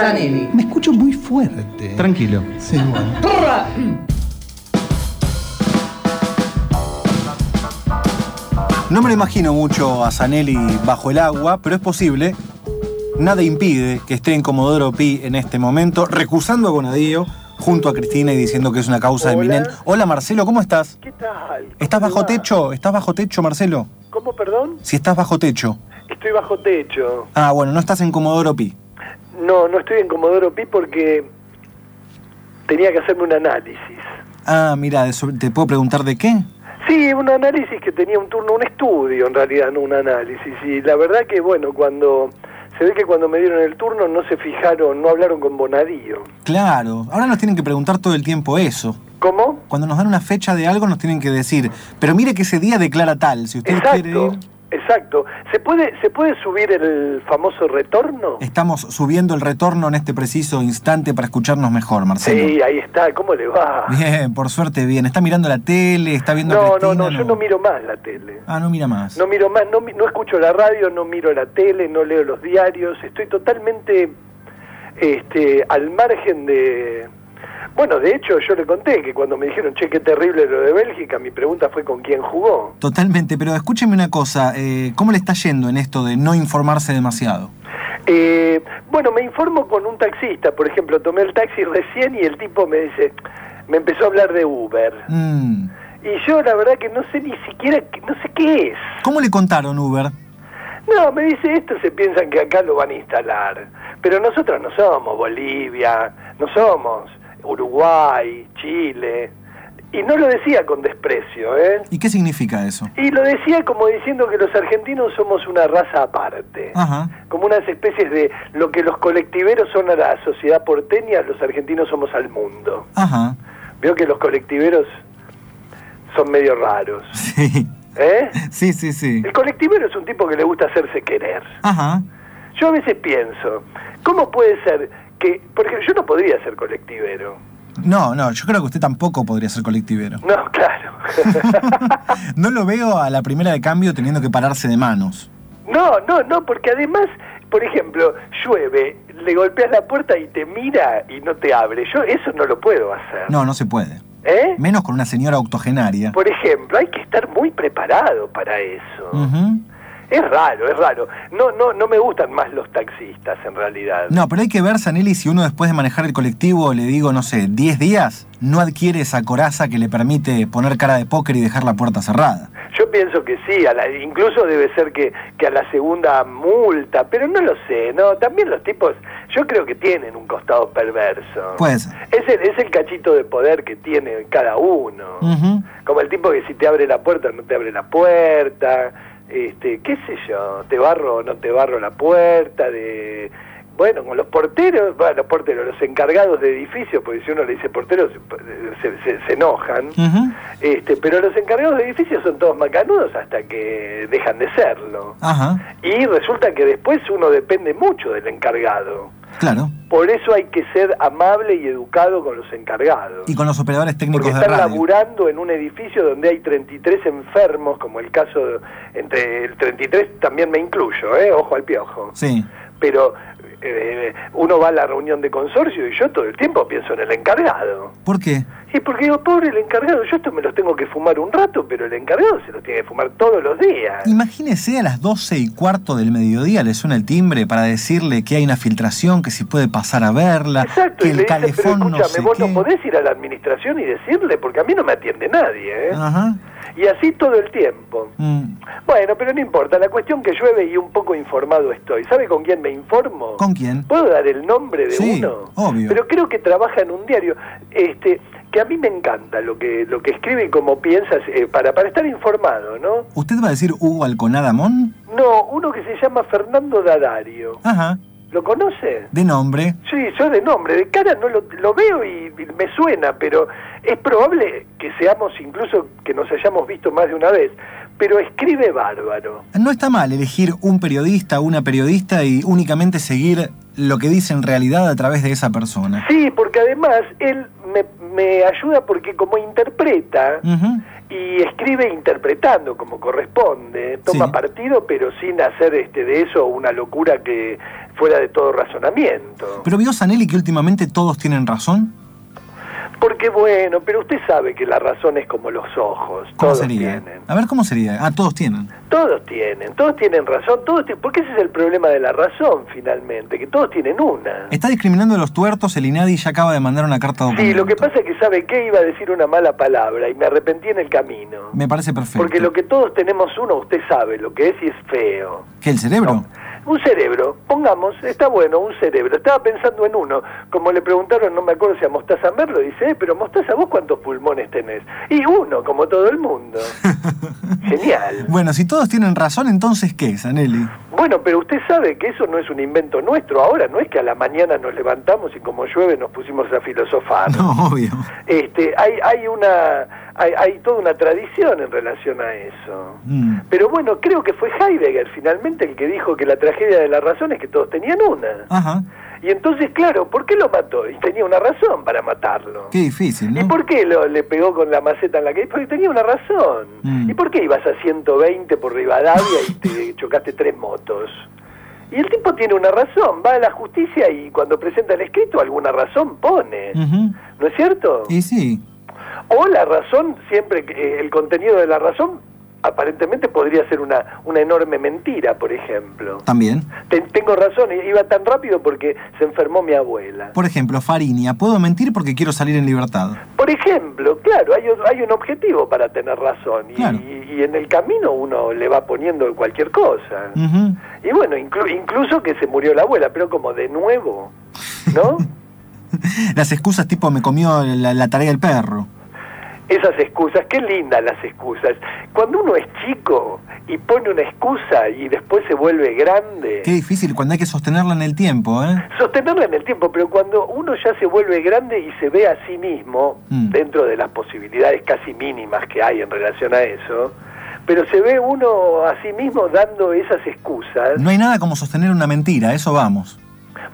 Sanelli. Me escucho muy fuerte. Tranquilo. Sí, bueno. No me lo imagino mucho a Zanelli bajo el agua, pero es posible. Nada impide que esté en Comodoro Pi en este momento, recusando a Bonadío junto a Cristina y diciendo que es una causa Hola. eminente. Hola Marcelo, ¿cómo estás? ¿Qué tal? ¿Estás ¿Cómo bajo va? techo? ¿Estás bajo techo, Marcelo? ¿Cómo, perdón? Si estás bajo techo. Estoy bajo techo. Ah, bueno, no estás en Comodoro Pi. No, no estoy en Comodoro Pi porque tenía que hacerme un análisis. Ah, mira, ¿te puedo preguntar de qué? Sí, un análisis que tenía un turno, un estudio en realidad, no un análisis. Y la verdad que, bueno, cuando... Se ve que cuando me dieron el turno no se fijaron, no hablaron con Bonadío. Claro, ahora nos tienen que preguntar todo el tiempo eso. ¿Cómo? Cuando nos dan una fecha de algo nos tienen que decir, pero mire que ese día declara tal, si usted quiere ir... exacto. ¿Se puede, ¿Se puede subir el famoso retorno? Estamos subiendo el retorno en este preciso instante para escucharnos mejor, Marcelo. Sí, ahí está. ¿Cómo le va? Bien, por suerte bien. ¿Está mirando la tele? ¿Está viendo No, no, Cristina? no, yo no miro más la tele. Ah, no mira más. No miro más, no, no escucho la radio, no miro la tele, no leo los diarios, estoy totalmente este, al margen de... Bueno, de hecho yo le conté que cuando me dijeron, che, qué terrible lo de Bélgica, mi pregunta fue con quién jugó. Totalmente, pero escúcheme una cosa, eh, ¿cómo le está yendo en esto de no informarse demasiado? Eh, bueno, me informo con un taxista, por ejemplo, tomé el taxi recién y el tipo me dice, me empezó a hablar de Uber. Mm. Y yo la verdad que no sé ni siquiera, no sé qué es. ¿Cómo le contaron Uber? No, me dice esto, se piensan que acá lo van a instalar. Pero nosotros no somos Bolivia, no somos Uruguay, Chile. Y no lo decía con desprecio, ¿eh? ¿Y qué significa eso? Y lo decía como diciendo que los argentinos somos una raza aparte. Ajá. Como unas especies de lo que los colectiveros son a la sociedad porteña, los argentinos somos al mundo. Ajá. Veo que los colectiveros son medio raros. Sí. ¿Eh? Sí, sí, sí. El colectivero es un tipo que le gusta hacerse querer. Ajá. Yo a veces pienso, ¿cómo puede ser que, por ejemplo, yo no podría ser colectivero? No, no, yo creo que usted tampoco podría ser colectivero. No, claro. No lo veo a la primera de cambio teniendo que pararse de manos. no, no, no, porque además, por ejemplo, llueve, le golpeas la puerta y te mira y no te abre. Yo eso no lo puedo hacer. No, no se puede. ¿Eh? Menos con una señora octogenaria. Por ejemplo, hay que estar muy preparado para eso. Ujú. Es raro, es raro. No, no, no me gustan más los taxistas en realidad. No, pero hay que ver, Sanelli, si uno después de manejar el colectivo, le digo, no sé, 10 días, no adquiere esa coraza que le permite poner cara de póker y dejar la puerta cerrada. Yo pienso que sí, a la- incluso debe ser que, que a la segunda multa, pero no lo sé, no, también los tipos, yo creo que tienen un costado perverso. Puede ser. Es el, es el cachito de poder que tiene cada uno. Como el tipo que si te abre la puerta, no te abre la puerta, este, qué sé yo, te barro o no te barro la puerta, de... Bueno, con los porteros, bueno, los porteros, los encargados de edificios, porque si uno le dice porteros, se, se- se enojan. Este, pero los encargados de edificios son todos macanudos hasta que dejan de serlo. Ajá, Y resulta que después uno depende mucho del encargado. claro. Por eso hay que ser amable y educado con los encargados. Y con los operadores Porque técnicos de están radio. laburando en un edificio donde hay 33 enfermos, como el caso, de- entre el 33 también me incluyo, ¿eh? ojo al piojo. Sí. Pero eh, uno va a la reunión de consorcio y yo todo el tiempo pienso en el encargado. ¿Por qué? Y porque digo, pobre el encargado, yo esto me los tengo que fumar un rato, pero el encargado se los tiene que fumar todos los días. Imagínese a las 12 y cuarto del mediodía le suena el timbre para decirle que hay una filtración, que si puede pasar a verla, Exacto, que y el le dice, pero calefón no escúchame, sé vos qué. no podés ir a la administración y decirle, porque a mí no me atiende nadie, ¿eh? Ajá. Y así todo el tiempo. Mm. Bueno, pero no importa, la cuestión que llueve y un poco informado estoy. ¿Sabe con quién me informo? ¿Con quién? ¿Puedo dar el nombre de Sí, uno? obvio. Pero creo que trabaja en un diario. Este, que a mí me encanta lo que lo que escribe y cómo piensas eh, para para estar informado, ¿no? ¿Usted va a decir Hugo Alconadamón? No, uno que se llama Fernando Dadario. Ajá. ¿Lo conoce? De nombre. Sí, yo de nombre, de cara no lo, lo veo y, y me suena, pero es probable que seamos incluso que nos hayamos visto más de una vez. Pero escribe bárbaro. No está mal elegir un periodista o una periodista y únicamente seguir lo que dice en realidad a través de esa persona. Sí, porque además él me, me ayuda porque como interpreta y escribe interpretando como corresponde, toma Sí. partido pero sin hacer este de eso una locura que fuera de todo razonamiento. ¿Pero vio Sanelli que últimamente todos tienen razón? Porque bueno, pero usted sabe que la razón es como los ojos. ¿Cómo todos sería? tienen. A ver, ¿cómo sería? Ah, todos tienen. Todos tienen, todos tienen razón, todos ti- porque ese es el problema de la razón finalmente, que todos tienen una. Está discriminando a los tuertos, el INADI ya acaba de mandar una carta de Sí, documento. lo que pasa es que sabe que iba a decir una mala palabra y me arrepentí en el camino. Me parece perfecto. Porque lo que todos tenemos uno, usted sabe lo que es y es feo. ¿Qué, el cerebro? Un cerebro, pongamos, está bueno, un cerebro. Estaba pensando en uno. Como le preguntaron, no me acuerdo si a Mostaza Merlo, dice, eh, pero Mostaza, ¿vos cuántos pulmones tenés? Y uno, como todo el mundo. Genial. Bueno, si todos tienen razón, entonces ¿qué, Sanelli? Bueno, pero usted sabe que eso no es un invento nuestro. Ahora no es que a la mañana nos levantamos y como llueve nos pusimos a filosofar. No, obvio. Este, hay, hay una, hay, hay toda una tradición en relación a eso. Mm. Pero bueno, creo que fue Heidegger finalmente el que dijo que la tragedia de la razón es que todos tenían una. Ajá. Y entonces, claro, ¿por qué lo mató? Y tenía una razón para matarlo. Qué difícil, ¿Y ¿no? por qué lo, le pegó con la maceta en la que Porque tenía una razón. Mm. ¿Y por qué ibas a 120 por Rivadavia y te chocaste tres motos? Y el tipo tiene una razón, va a la justicia y cuando presenta el escrito alguna razón pone. ¿No es cierto? Y sí. O la razón, siempre que eh, el contenido de la razón aparentemente podría ser una, una enorme mentira, por ejemplo. También. Te- tengo razón, iba tan rápido porque se enfermó mi abuela. Por ejemplo, Farinia. Puedo mentir porque quiero salir en libertad. Por ejemplo, claro, hay, hay un objetivo para tener razón y, Claro. y- y en el camino uno le va poniendo cualquier cosa. Y bueno, inclu- incluso que se murió la abuela, pero como de nuevo, ¿no? Las excusas tipo me comió la, la tarea del perro. Esas excusas, qué lindas las excusas. Cuando uno es chico y pone una excusa y después se vuelve grande, Qué difícil cuando hay que sostenerla en el tiempo, ¿eh? sostenerla en el tiempo, pero cuando uno ya se vuelve grande y se ve a sí mismo, Mm. dentro de las posibilidades casi mínimas que hay en relación a eso, pero se ve uno a sí mismo dando esas excusas. No hay nada como sostener una mentira, eso vamos.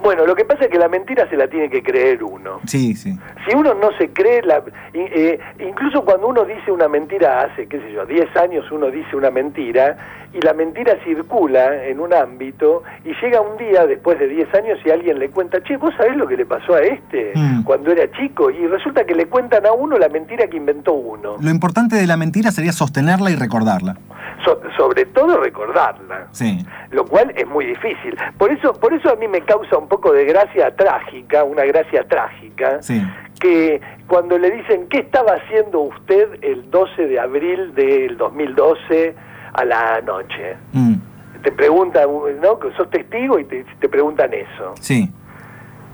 Bueno, lo que pasa es que la mentira se la tiene que creer uno. Sí, sí. Si uno no se cree, la, eh, incluso cuando uno dice una mentira hace, qué sé yo, 10 años uno dice una mentira y la mentira circula en un ámbito y llega un día después de 10 años y alguien le cuenta, che, ¿vos sabés lo que le pasó a este Mm. cuando era chico? Y resulta que le cuentan a uno la mentira que inventó uno. Lo importante de la mentira sería sostenerla y recordarla. So- sobre todo recordarla. Sí. lo cual es muy difícil. Por eso, por eso a mí me causa un poco de gracia trágica, una gracia trágica, Sí. que cuando le dicen qué estaba haciendo usted el 12 de abril del 2012 a la noche. Mm. Te preguntan, ¿no? Que sos testigo y te, te preguntan eso. Sí.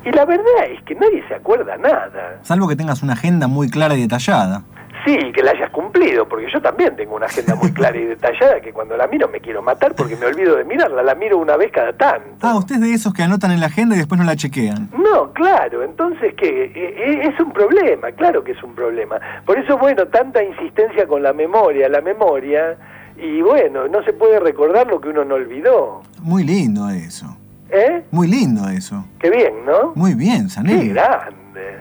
Y la verdad es que nadie se acuerda nada. Salvo que tengas una agenda muy clara y detallada. Sí, que la hayas cumplido, porque yo también tengo una agenda muy clara y detallada que cuando la miro me quiero matar porque me olvido de mirarla, la miro una vez cada tanto. Ah, usted es de esos que anotan en la agenda y después no la chequean. No, claro, entonces que eh, es un problema, claro que es un problema. Por eso, bueno, tanta insistencia con la memoria, la memoria, y bueno, no se puede recordar lo que uno no olvidó. Muy lindo eso. ¿Eh? Muy lindo eso. Qué bien, ¿no? Muy bien, Qué Sanelli.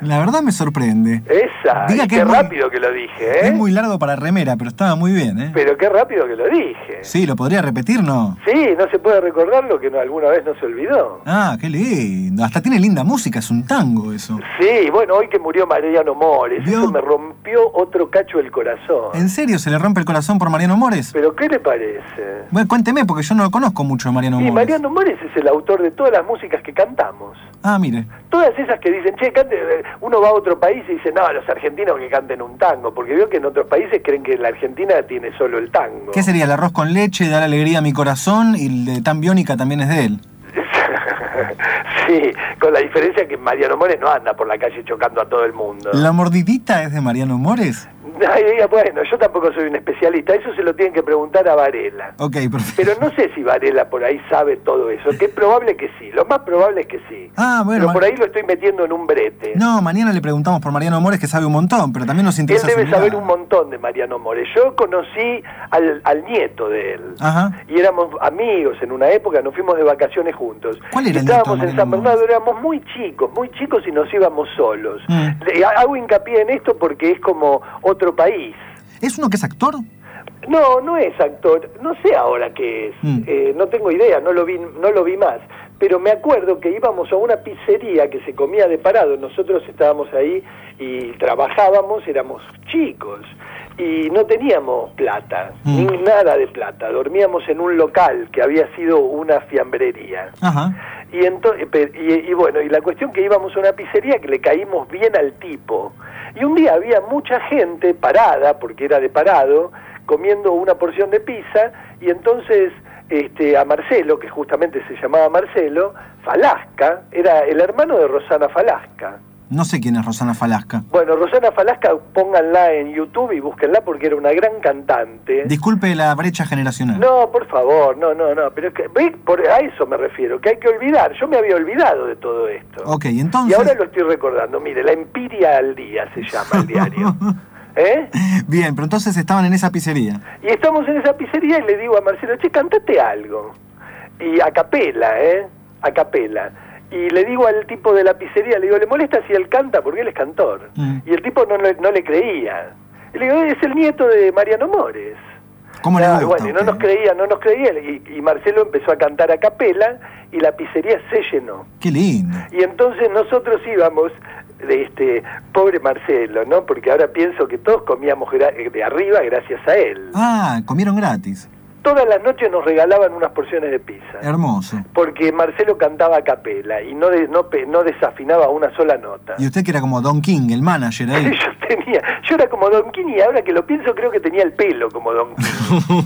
La verdad me sorprende. Esa, Diga y que qué es muy- rápido que lo dije, ¿eh? Es muy largo para remera, pero estaba muy bien, ¿eh? Pero qué rápido que lo dije. Sí, ¿lo podría repetir? No. Sí, no se puede recordar lo que no- alguna vez no se olvidó. Ah, qué lindo. Hasta tiene linda música, es un tango eso. Sí, bueno, hoy que murió Mariano Mores, ¿Vio? eso me rompió otro cacho el corazón. ¿En serio se le rompe el corazón por Mariano Mores? ¿Pero qué le parece? Bueno, cuénteme, porque yo no lo conozco mucho a Mariano Y Mores. Mariano Mores es el autor de todas las músicas que cantamos. Ah, mire. Todas esas que dicen, che, cante, eh, uno va a otro país y dice, no, los argentinos que canten un tango, porque veo que en otros países creen que la Argentina tiene solo el tango. ¿Qué sería el arroz con leche, dar alegría a mi corazón y el de tan biónica también es de él? sí, con la diferencia que Mariano Mores no anda por la calle chocando a todo el mundo. ¿La mordidita es de Mariano Mores? Ay, bueno, yo tampoco soy un especialista, eso se lo tienen que preguntar a Varela. Ok, perfecto. Pero no sé si Varela por ahí sabe todo eso, que es probable que sí, lo más probable es que sí. Ah, bueno. Pero por ahí lo estoy metiendo en un brete. No, mañana le preguntamos por Mariano Mores que sabe un montón, pero también nos Él interesa su debe saber mirada. un montón de Mariano Mores. Yo conocí al, al nieto de él. Ajá. Y éramos amigos en una época, nos fuimos de vacaciones juntos. ¿Cuál era el Estábamos de en San Bernardo, éramos muy chicos, muy chicos y nos íbamos solos. Mm. Le- hago hincapié en esto porque es como otro país. ¿Es uno que es actor? No, no es actor. No sé ahora qué es. Mm. Eh, no tengo idea. No lo vi, no lo vi más. pero me acuerdo que íbamos a una pizzería que se comía de parado, nosotros estábamos ahí y trabajábamos, éramos chicos y no teníamos plata, Mm. ni nada de plata, dormíamos en un local que había sido una fiambrería. Ajá. Y, ento- pe- y, y bueno, y la cuestión que íbamos a una pizzería que le caímos bien al tipo. Y un día había mucha gente parada, porque era de parado, comiendo una porción de pizza, y entonces este, a Marcelo, que justamente se llamaba Marcelo, Falasca, era el hermano de Rosana Falasca. No sé quién es Rosana Falasca. Bueno, Rosana Falasca, pónganla en YouTube y búsquenla porque era una gran cantante. Disculpe la brecha generacional. No, por favor, no, no, no, pero es que, por, a eso me refiero, que hay que olvidar, yo me había olvidado de todo esto. Ok, Y entonces... ahora lo estoy recordando, mire, La Empiria al Día se llama el diario. ¿Eh? Bien, pero entonces estaban en esa pizzería. Y estamos en esa pizzería y le digo a Marcelo, che, cantate algo. Y a capela, ¿eh? A capela. Y le digo al tipo de la pizzería, le digo, ¿le molesta si él canta? Porque él es cantor. Mm. Y el tipo no, le- no le creía. Y le digo, es el nieto de Mariano Mores. ¿Cómo le Ah, gusta? bueno, y a no nos creía, no nos creía. Y, y Marcelo empezó a cantar a capela y la pizzería se llenó. Qué lindo. Y entonces nosotros íbamos, de este, pobre Marcelo, ¿no? Porque ahora pienso que todos comíamos de arriba gracias a él. Ah, comieron gratis. Todas las noches nos regalaban unas porciones de pizza. Hermoso. Porque Marcelo cantaba a capela y no, de- no, desafinaba una sola nota. Y usted que era como Don King, el manager ahí. Yo tenía, yo era como Don King y ahora que lo pienso creo que tenía el pelo como Don King.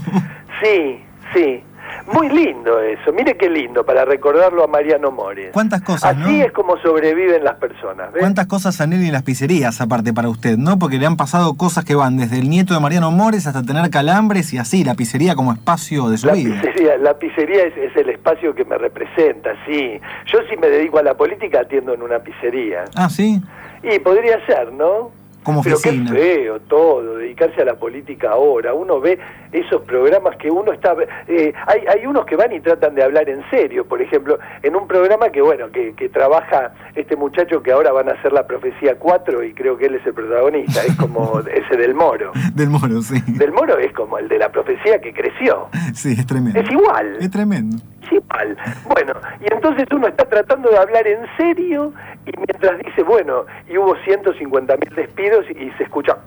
Sí, sí. Muy lindo eso. Mire qué lindo para recordarlo a Mariano Mores. ¿Cuántas cosas, Así no? es como sobreviven las personas. ¿ves? ¿Cuántas cosas han ido en las pizzerías aparte para usted, no? Porque le han pasado cosas que van desde el nieto de Mariano Mores hasta tener calambres y así, la pizzería como espacio de su La vida. pizzería, la pizzería es, es el espacio que me representa, sí. Yo si me dedico a la política atiendo en una pizzería. Ah, ¿sí? Y podría ser, ¿no? Como Pero oficina. qué feo todo, dedicarse a la política ahora. Uno ve esos programas que uno está... eh, hay, hay unos que van y tratan de hablar en serio. Por ejemplo, en un programa que, bueno, que, que trabaja este muchacho que ahora van a hacer la profecía 4 y creo que él es el protagonista. Es como ese del Moro. Del Moro, sí. Del Moro es como el de la profecía que creció. Sí, es tremendo. Es igual. Es tremendo. Es igual. Bueno, y entonces uno está tratando de hablar en serio y mientras dice, bueno, y hubo 150 mil despidos y se escucha...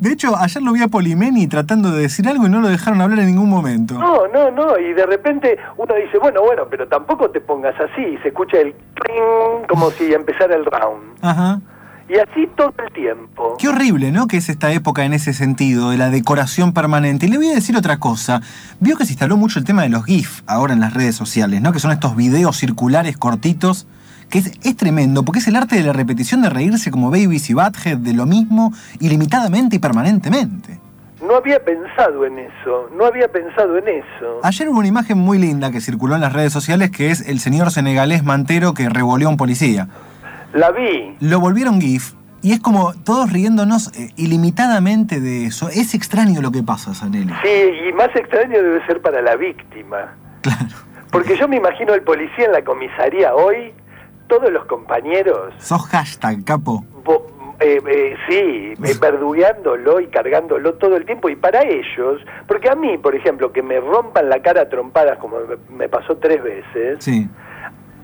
De hecho, ayer lo vi a Polimeni tratando de decir algo y no lo dejaron hablar en ningún momento. No, no, no, y de repente uno dice, bueno, bueno, pero tampoco te pongas así, y se escucha el cling como si empezara el round. Ajá. Y así todo el tiempo. Qué horrible, ¿no? Que es esta época en ese sentido, de la decoración permanente. Y le voy a decir otra cosa. Vio que se instaló mucho el tema de los GIF ahora en las redes sociales, ¿no? Que son estos videos circulares cortitos, que es, es tremendo, porque es el arte de la repetición de reírse como babies y Butthead de lo mismo, ilimitadamente y permanentemente. No había pensado en eso, no había pensado en eso. Ayer hubo una imagen muy linda que circuló en las redes sociales, que es el señor senegalés mantero que revoleó a un policía. La vi. Lo volvieron GIF. Y es como todos riéndonos eh, ilimitadamente de eso. Es extraño lo que pasa, Sanelli. Sí, y más extraño debe ser para la víctima. Claro. Porque yo me imagino el policía en la comisaría hoy, todos los compañeros, Sos hashtag, capo. bo- eh, eh, sí, eh, verdugueándolo y cargándolo todo el tiempo. Y para ellos, porque a mí, por ejemplo, que me rompan la cara a trompadas como me- me pasó tres veces, Sí.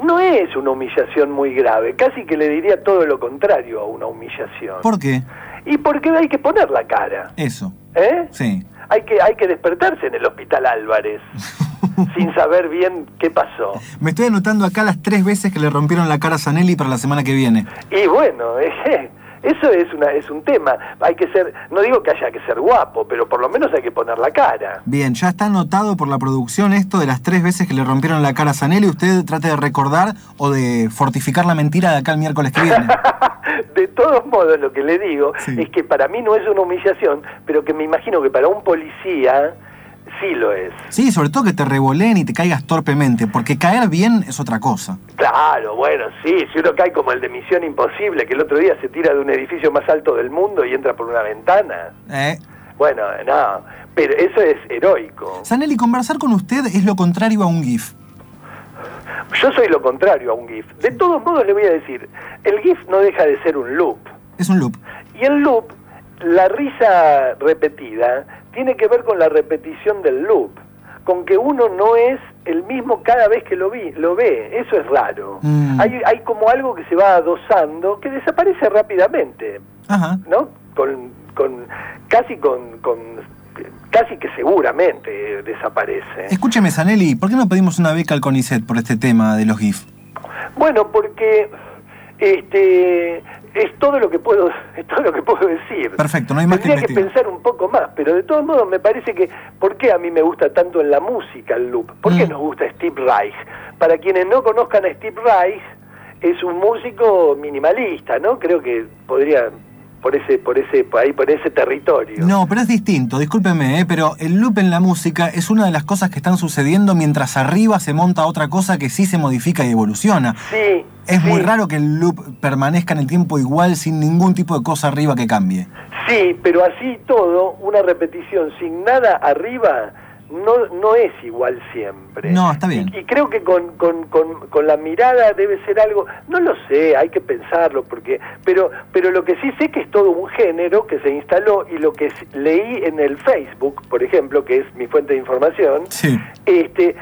no es una humillación muy grave. Casi que le diría todo lo contrario a una humillación. ¿Por qué? Y porque hay que poner la cara, Eso. ¿eh? Sí. Hay que, hay que despertarse en el hospital Álvarez sin saber bien qué pasó. Me estoy anotando acá las tres veces que le rompieron la cara a Sanelli para la semana que viene. Y bueno, eh, eso es, una, es un tema. Hay que ser, no digo que haya que ser guapo, pero por lo menos hay que poner la cara. Bien, ya está anotado por la producción esto de las tres veces que le rompieron la cara a Sanelli. Usted trate de recordar o de fortificar la mentira de acá el miércoles que viene. De todos modos, lo que le digo Sí. es que para mí no es una humillación, pero que me imagino que para un policía sí lo es. Sí, sobre todo que te revoleen y te caigas torpemente, porque caer bien es otra cosa. Claro, bueno, sí, si uno cae como el de Misión Imposible, que el otro día se tira de un edificio más alto del mundo y entra por una ventana. Eh, Bueno, no, pero eso es heroico. Sanelli, conversar con usted es lo contrario a un GIF. Yo soy lo contrario a un GIF. De todos modos le voy a decir, el GIF no deja de ser un loop. Es un loop. Y el loop, la risa repetida, tiene que ver con la repetición del loop. con que uno no es el mismo cada vez que lo, vi, lo ve. Eso es raro. Mm. Hay, hay como algo que se va adosando que desaparece rápidamente, Ajá. ¿no? Con, con, casi con, con casi que seguramente desaparece. Escúcheme, Zanelli, ¿por qué no pedimos una beca al CONICET por este tema de los GIF? Bueno, porque este es todo lo que puedo es todo lo que puedo decir. Perfecto, no hay más Tendría que, pensar un poco más, pero de todos modos me parece que ¿por qué a mí me gusta tanto en la música el loop? ¿Por qué Mm. nos gusta Steve Reich? Para quienes no conozcan a Steve Reich, es un músico minimalista, ¿no? Creo que podría por ese por ese por ahí por ese territorio. No, pero es distinto, discúlpeme, ¿eh? pero el loop en la música es una de las cosas que están sucediendo mientras arriba se monta otra cosa que sí se modifica y evoluciona. Sí. Es sí. muy raro que el loop permanezca en el tiempo igual sin ningún tipo de cosa arriba que cambie. Sí, pero así todo, una repetición sin nada arriba no, no es igual siempre. No, está bien. Y, y creo que con, con, con, con la mirada debe ser algo, no lo sé, hay que pensarlo, porque pero, pero lo que sí sé que es todo un género que se instaló y lo que leí en el Facebook, por ejemplo, que es mi fuente de información, Sí. este,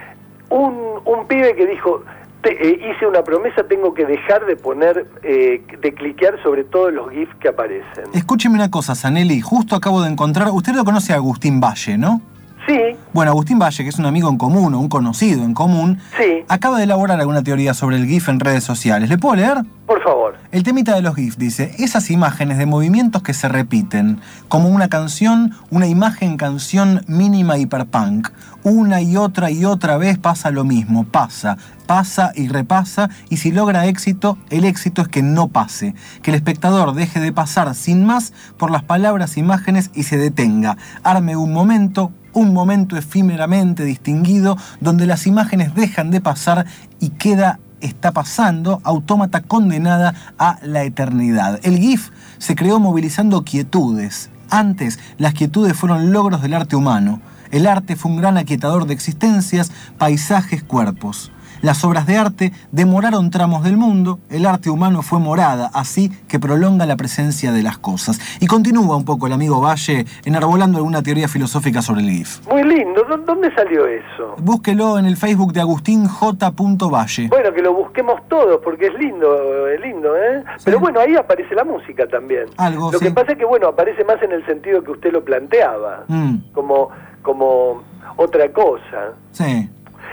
un, un pibe que dijo, te- eh, hice una promesa, tengo que dejar de poner, eh, de cliquear sobre todos los GIFs que aparecen. Escúcheme una cosa, Zanelli, justo acabo de encontrar, usted lo conoce a Agustín Valle, ¿no? Sí, Bueno, Agustín Valle, que es un amigo en común o un conocido en común, sí, acaba de elaborar alguna teoría sobre el GIF en redes sociales. ¿Le puedo leer? por favor. El temita de los GIF dice, esas imágenes de movimientos que se repiten, como una canción, una imagen canción mínima hiperpunk, una y otra y otra vez pasa lo mismo, pasa, pasa y repasa, y si logra éxito, el éxito es que no pase, que el espectador deje de pasar sin más por las palabras, imágenes y se detenga, arme un momento, un momento efímeramente distinguido donde las imágenes dejan de pasar y queda está pasando, autómata condenada a la eternidad. El GIF se creó movilizando quietudes. Antes, las quietudes fueron logros del arte humano. El arte fue un gran aquietador de existencias, paisajes, cuerpos. Las obras de arte demoraron tramos del mundo, el arte humano fue morada, así que prolonga la presencia de las cosas. Y continúa un poco el amigo Valle enarbolando alguna teoría filosófica sobre el GIF. Muy lindo. ¿Dó- ¿Dónde salió eso? Búsquelo en el Facebook de Agustín J. Valle. Bueno, que lo busquemos todos, porque es lindo, es lindo, ¿eh? Pero bueno, ahí aparece la música también. Algo, Lo sí. que pasa es que, bueno, aparece más en el sentido que usted lo planteaba, Mm, como, como otra cosa. sí.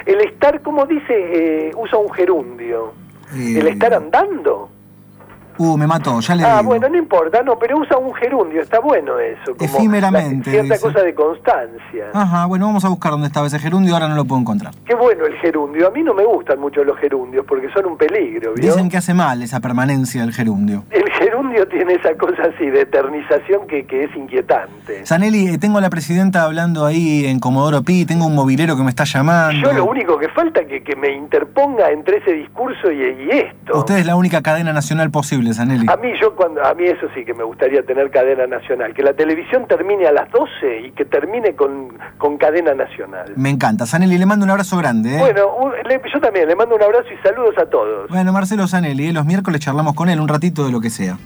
El estar, como dice, eh, usa un gerundio. Eh, El estar andando. Uh, me mató, ya le Ah, digo. bueno, no importa, no, pero usa un gerundio, está bueno eso. Como Efímeramente, la- cierta dice. cosa de constancia. Ajá, bueno, vamos a buscar dónde estaba ese gerundio, ahora no lo puedo encontrar. Qué bueno el gerundio. A mí no me gustan mucho los gerundios porque son un peligro, ¿vio? Dicen que hace mal esa permanencia del gerundio. El gerundio tiene esa cosa así de eternización que, que es inquietante. Zanelli, eh, tengo a la presidenta hablando ahí en Comodoro Pi, tengo un movilero que me está llamando. Yo lo único que falta es que, que me interponga entre ese discurso y, y esto. Usted es la única cadena nacional posible, Zanelli. A mí yo cuando a mí eso sí que me gustaría tener cadena nacional, que la televisión termine a las 12 y que termine con, con cadena nacional. Me encanta. Zanelli, le mando un abrazo grande. ¿eh? Bueno, un- le- yo también le mando un abrazo y saludos a todos. Bueno, Marcelo Zanelli, ¿eh? los miércoles charlamos con él un ratito de lo que sea.